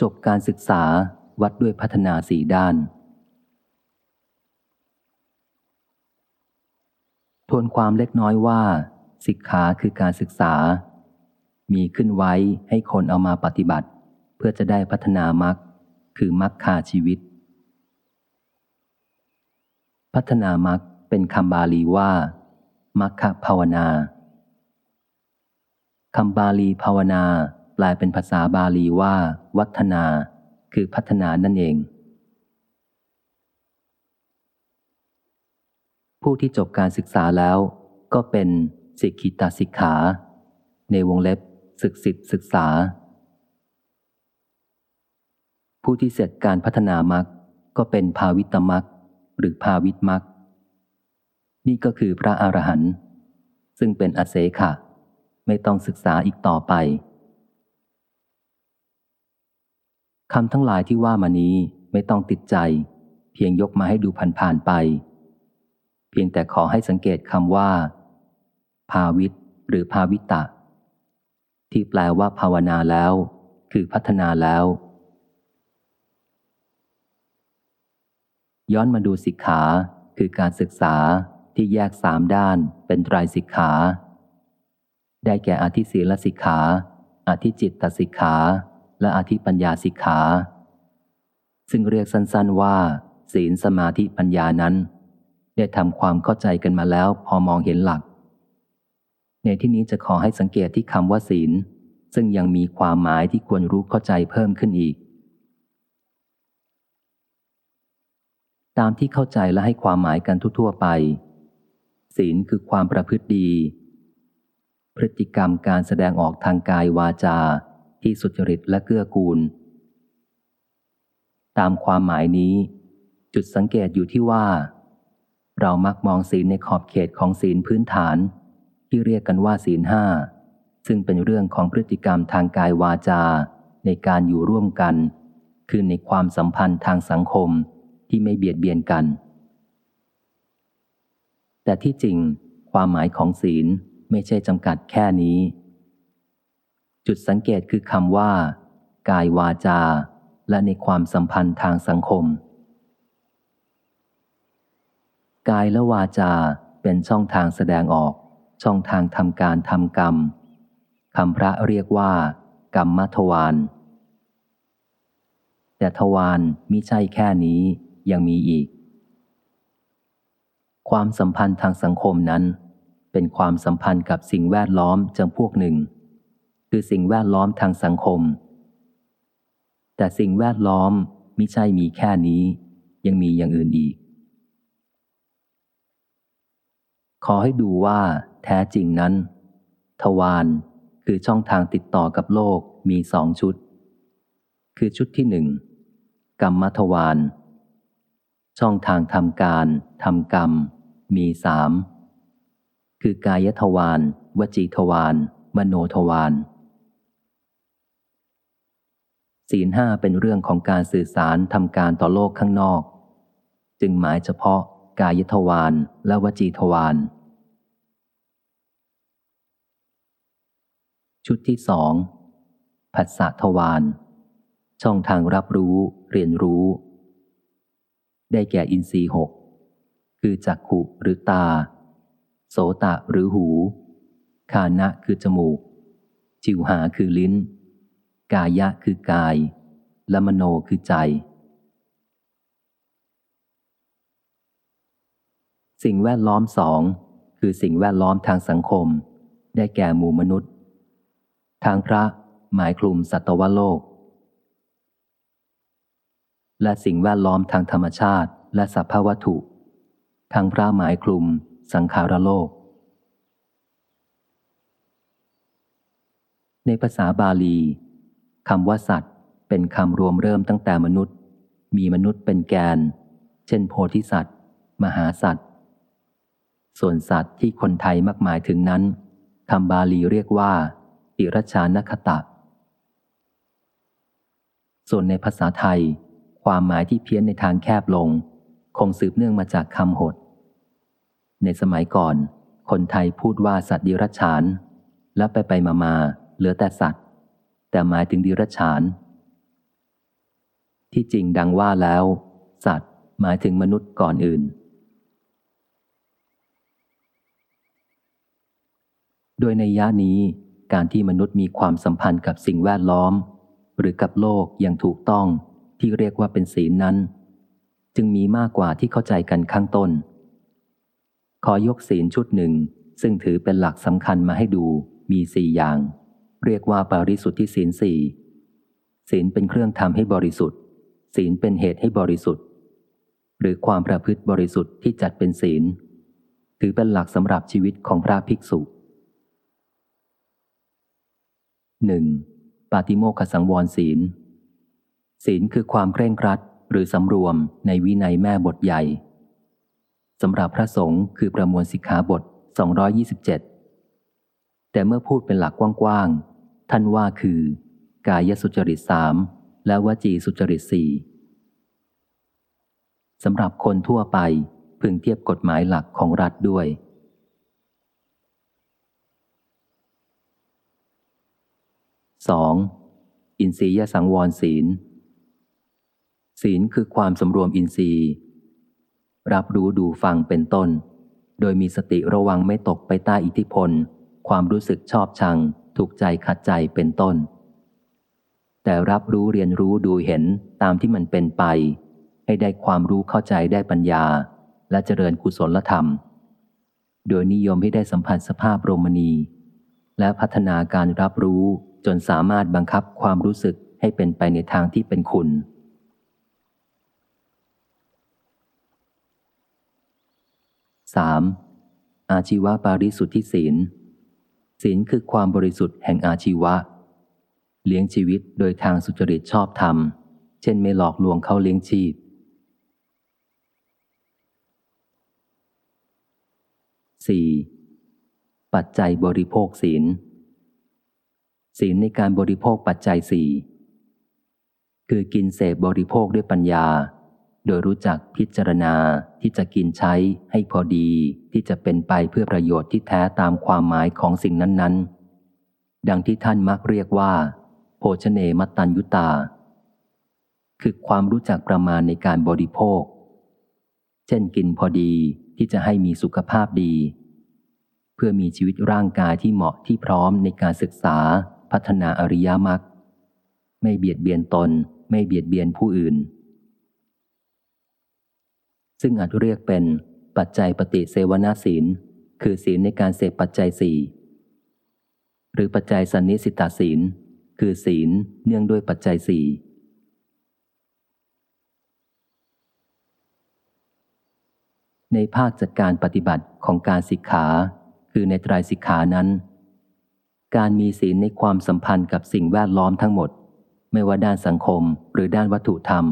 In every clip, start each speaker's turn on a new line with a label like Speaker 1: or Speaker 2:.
Speaker 1: จบการศึกษาวัดด้วยพัฒนาสี่ด้าน ทวนความเล็กน้อยว่า สิกขาคือการศึกษา มีขึ้นไว้ให้คนเอามาปฏิบัติ เพื่อจะได้พัฒนามรรคคือมรรคคาชีวิต พัฒนามรรคเป็นคำบาลีว่ามัคคภาวนาคำบาลีภาวนา ลเป็นภาษาบาลีว่า วัฒนา คือพัฒนานั่นเอง ผู้ที่จบการศึกษาแล้ว ก็เป็นสิกขิตาสิกขา ในวงเล็บศึกษิศึกษา ผู้ที่เสร็จการพัฒนามักก็เป็นภาวิตมักหรือภาวิตมักนี่ก็คือพระอรหันต์ซึ่งเป็นอเสขะ ไม่ต้องศึกษาอีกต่อไป คำทั้งหลายที่ว่ามานี้ไม่ต้องติดใจ เพียงยกมาให้ดูผ่านๆไป เพียงแต่ขอให้สังเกตคำว่า ภาวิตหรือภาวิตะ ที่แปลว่าภาวนาแล้ว คือพัฒนาแล้ว ย้อนมาดูสิกขาคือการศึกษาที่แยกสามด้านเป็นไตรสิกขา ได้แก่อธิศีลสิกขาอธิจิตตสิกขา และอธิปัญญาสิกขา ซึ่งเรียกสั้นๆว่า ศีลสมาธิปัญญานั้น ได้ทำความเข้าใจกันมาแล้วพอมองเห็นหลัก ในที่นี้จะขอให้สังเกตที่คำว่าศีล ซึ่งยังมีความหมายที่ควรรู้เข้าใจเพิ่มขึ้นอีก ตามที่เข้าใจและให้ความหมายกันทั่วๆไป ศีลคือความประพฤติดี พฤติกรรมการแสดงออกทางกายวาจา ที่สุจริตและเกื้อกูล ตามความหมายนี้ จุดสังเกตอยู่ที่ว่า เรามักมองศีลในขอบเขตของศีลพื้นฐาน ที่เรียกกันว่าศีลห้าซึ่งเป็นเรื่องของพฤติกรรมทางกายวาจาในการอยู่ร่วมกัน คือในความสัมพันธ์ทางสังคมที่ไม่เบียดเบียนกัน แต่ที่จริง ความหมายของศีลไม่ใช่จำกัดแค่นี้ จุดสังเกตคือคำว่า กายวาจา และในความสัมพันธ์ทางสังคม กายและวาจาเป็นช่องทางแสดงออก ช่องทางทำการทำกรรมคำพระเรียกว่า กรรมมัทวานแต่ทวารมิใช่แค่นี้ยังมีอีก ความสัมพันธ์ทางสังคมนั้น เป็นความสัมพันธ์กับสิ่งแวดล้อมจำพวกหนึ่ง คือสิ่งแวดล้อมทางสังคม แต่สิ่งแวดล้อมไม่ใช่มีแค่นี้ ยังมีอย่างอื่นอีก ขอให้ดูว่า แท้จริงนั้น ทวารคือช่องทางติดต่อกับโลกมีสองชุด คือชุดที่หนึ่งกรรมทวารช่องทางทำการทำกรรม มีสามคือกายทวารวจีทวารมโนทวาร ศีลห้าเป็นเรื่องของการสื่อสารทำการต่อโลกข้างนอก จึงหมายเฉพาะกายทวารและวจีทวารชุดที่สองผัสสะทวารช่องทางรับรู้ เรียนรู้ ได้แก่อินทรีย์หกคือจักขุหรือตา โสตะหรือหู คานะคือจมูก จิวหาคือลิ้น กายะคือกาย และมโนคือใจ สิ่งแวดล้อมสองคือสิ่งแวดล้อมทางสังคม ได้แก่หมู่มนุษย์ ทางพระหมายคลุมสัตวโลก และสิ่งแวดล้อมทางธรรมชาติ และสัพพวัตถุ ทางพระหมายคลุม สังขารโลก ในภาษาบาลี คำว่าสัตว์ เป็นคำรวมเริ่มตั้งแต่มนุษย์ มีมนุษย์เป็นแกน เช่น โพธิสัตว์ มหาสัตว์ ส่วนสัตว์ที่คนไทยมักหมายถึงนั้นคำบาลีเรียกว่าติรชานคตะ ส่วนในภาษาไทย ความหมายที่เพี้ยนในทางแคบลง คงสืบเนื่องมาจากคำหด ในสมัยก่อน คนไทยพูดว่าสัตว์ดิรัจฉาน แล้วไปไปมามาเหลือแต่สัตว์ แต่หมายถึงดิรัจฉาน ที่จริงดังว่าแล้ว สัตว์หมายถึงมนุษย์ก่อนอื่น โดยในย่านี้การที่มนุษย์มีความสัมพันธ์กับสิ่งแวดล้อม หรือกับโลกอย่างถูกต้องที่เรียกว่าเป็นศีลนั้น จึงมีมากกว่าที่เข้าใจกันข้างต้น ขอยกศีลชุดหนึ่งซึ่งถือเป็นหลักสำคัญมาให้ดูมีสี่อย่าง เรียกว่าปาริสุทธิศีลสี่ศีลเป็นเครื่องทำให้บริสุทธิ์ ศีลเป็นเหตุให้บริสุทธิ์ หรือความประพฤติบริสุทธิ์ที่จัดเป็นศีล ถือเป็นหลักสำหรับชีวิตของพระภิกษุหนึ่งปาติโมขสังวรศีล ศีลคือความเคร่งครัดหรือสำรวมในวินัยแม่บทใหญ่สำหรับพระสงฆ์คือประมวลสิกขาบท 227 แต่เมื่อพูดเป็นหลักกว้าง ท่านว่าคือ กายสุจริตสามและวจีสุจริตสี่สำหรับคนทั่วไปพึงเทียบกฎหมายหลักของรัฐด้วย 2. อินทรียสังวรศีล ศีลคือความสำรวมอินทรีย์ รับรู้ดูฟังเป็นต้น โดยมีสติระวังไม่ตกไปใต้อิทธิพล ความรู้สึกชอบชัง ถูกใจขัดใจเป็นต้น แต่รับรู้เรียนรู้ดูเห็นตามที่มันเป็นไป ให้ได้ความรู้เข้าใจได้ปัญญา และเจริญกุศลธรรม โดยนิยมให้ได้สัมผัสสภาพโรมณี และพัฒนาการรับรู้จนสามารถบังคับความรู้สึกให้เป็นไปในทางที่เป็นคุณ 3. อาชีวะปาริสุทธิศีล ศีลคือความบริสุทธิ์แห่งอาชีวะ เลี้ยงชีวิตโดยทางสุจริตชอบธรรม เช่นไม่หลอกลวงเข้าเลี้ยงชีพ 4. ปัจจัยบริโภคศีล ศีลในการบริโภคปัจจัยสี่คือกินเสพบริโภคด้วยปัญญา ดยรู้จักพิจารณาที่จะกินใช้ให้พอดี ที่จะเป็นไปเพื่อประโยชน์ที่แท้ตามความหมายของสิ่งนั้น ๆ ดังที่ท่านมักเรียกว่า โภชเนมตัญยุตา คือความรู้จักประมาณในการบริโภค เช่นกินพอดีที่จะให้มีสุขภาพดี เพื่อมีชีวิตร่างกายที่เหมาะที่พร้อมในการศึกษา พัฒนาอริยมรรคไม่เบียดเบียนตน ไม่เบียดเบียนผู้อื่น ซึ่งอาจเรียกเป็นปัจจัยปฏิเสวนาศีล คือศีลในการเสพปัจจัยสี่หรือปัจจัยสันนิสิตาศีล คือศีลเนื่องด้วยปัจจัยสี่ในภาคจัดการปฏิบัติของการสิกขา คือในตรายสิกขานั้น การมีศีลในความสัมพันธ์กับสิ่งแวดล้อมทั้งหมด ไม่ว่าด้านสังคมหรือด้านวัตถุธรรม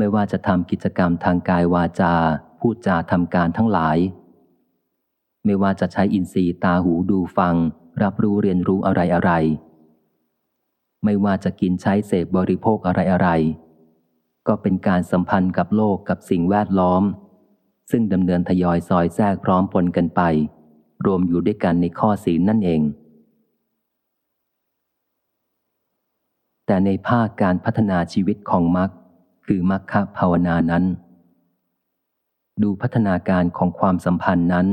Speaker 1: ไม่ว่าจะทำกิจกรรมทางกายวาจา พูดจาทำการทั้งหลาย ไม่ว่าจะใช้อินทรีย์ตาหูดูฟัง รับรู้เรียนรู้อะไรอะไร ไม่ว่าจะกินใช้เสพบริโภคอะไรอะไร ก็เป็นการสัมพันธ์กับโลกกับสิ่งแวดล้อม ซึ่งดำเนินทยอยซอยแทรกพร้อมปนกันไป รวมอยู่ด้วยกันในข้อศีลนั่นเองแต่ในภาคการพัฒนาชีวิตของมรรค คือมรรคภาวนานั้น ดูพัฒนาการของความสัมพันธ์นั้น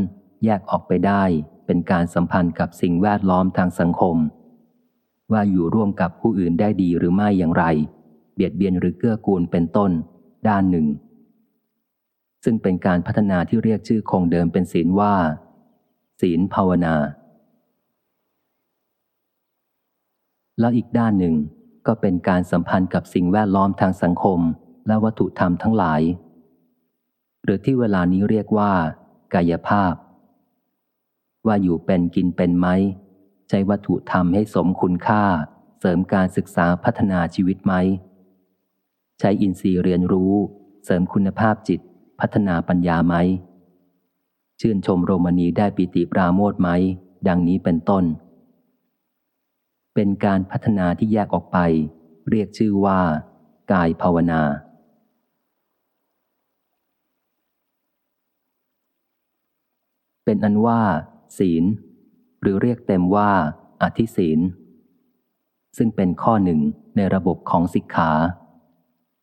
Speaker 1: แยกออกไปได้เป็นการสัมพันธ์กับสิ่งแวดล้อมทางสังคม ว่าอยู่ร่วมกับผู้อื่นได้ดีหรือไม่อย่างไร เบียดเบียนหรือเกื้อกูลเป็นต้น ด้านหนึ่ง ซึ่งเป็นการพัฒนาที่เรียกชื่อคงเดิมเป็นศีลว่า ศีลภาวนา แล้วอีกด้านหนึ่งก็เป็นการสัมพันธ์กับสิ่งแวดล้อมทางสังคม และวัตถุธรรมทั้งหลาย หรือที่เวลานี้เรียกว่า กายภาพ ว่าอยู่เป็นกินเป็นไหมใช้วัตถุธรรมให้สมคุณค่า เสริมการศึกษาพัฒนาชีวิตไหม ใช้อินทรีย์เรียนรู้ เสริมคุณภาพจิต พัฒนาปัญญาไหม ชื่นชมโรมนีได้ปิติปราโมทไหม ดังนี้เป็นต้น เป็นการพัฒนาที่แยกออกไป เรียกชื่อว่า กายภาวนา เป็นอันว่า ศีล หรือเรียกเต็มว่าอธิศีล ซึ่งเป็นข้อหนึ่งในระบบของสิกขา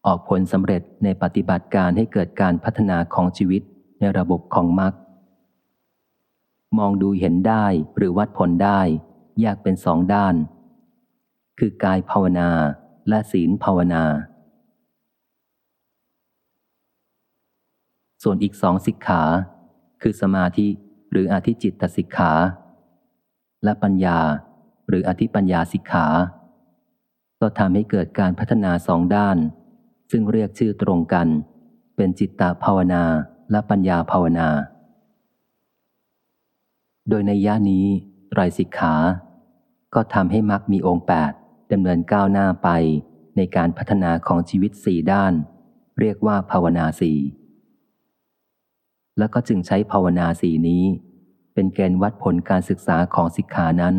Speaker 1: ออกผลสำเร็จในปฏิบัติการให้เกิดการพัฒนาของชีวิตในระบบของมรรคมองดูเห็นได้หรือวัดผลได้ แยกเป็นสองด้าน คือกายภาวนาและศีลภาวนา ส่วนอีกสองสิกขา คือสมาธิ หรืออธิจิตตสิกขา และปัญญา หรืออธิปัญญาสิกขา ก็ทำให้เกิดการพัฒนาสองด้าน ซึ่งเรียกชื่อตรงกัน เป็นจิตตภาวนาและปัญญาภาวนา โดยในย่านี้ไตรสิกขา ก็ทำให้มักมีองค์แปดดำเนินก้าวหน้าไปในการพัฒนาของชีวิตสี่ด้าน เรียกว่าภาวนาสี่ แล้วก็จึงใช้ภาวนาสีนี้ เป็นเกณฑ์วัดผลการศึกษาของสิกขานั้น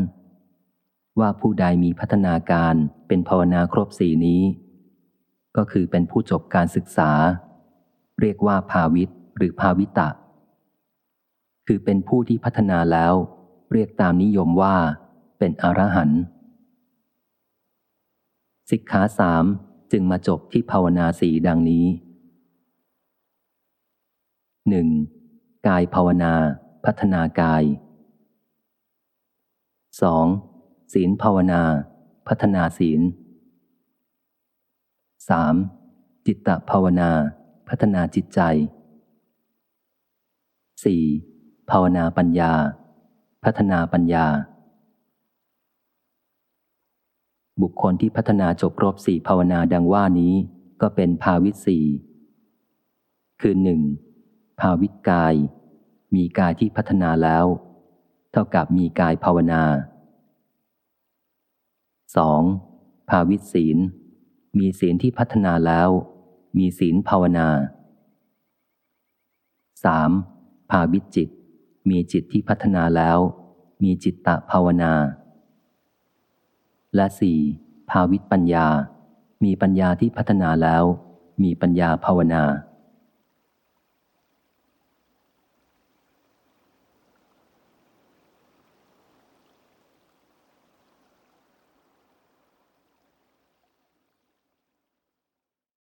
Speaker 1: ว่าผู้ใดมีพัฒนาการเป็นภาวนาครบสีนี้ ก็คือเป็นผู้จบการศึกษา เรียกว่าภาวิตหรือภาวิตะ คือเป็นผู้ที่พัฒนาแล้ว เรียกตามนิยมว่า เป็นอรหันต์สิกขาสามจึงมาจบที่ภาวนาสีดังนี้ หนึ่งกายภาวนา พัฒนากาย 2. ศีลภาวนา พัฒนาศีล 3. จิตตภาวนา พัฒนาจิตใจ 4. ภาวนาปัญญา พัฒนาปัญญา บุคคลที่พัฒนาจบครบสี่ภาวนาดังว่านี้ก็เป็นภาวิสีคือหนึ่ง ภาวิกาย มีกายที่พัฒนาแล้ว เท่ากับมีกายภาวนา 2. ภาวิศีล มีศีลที่พัฒนาแล้ว มีศีลภาวนา 3. ภาวิจิต มีจิตที่พัฒนาแล้ว มีจิตตภาวนา และ 4. ภาวิปัญญา มีปัญญาที่พัฒนาแล้ว มีปัญญาภาวนา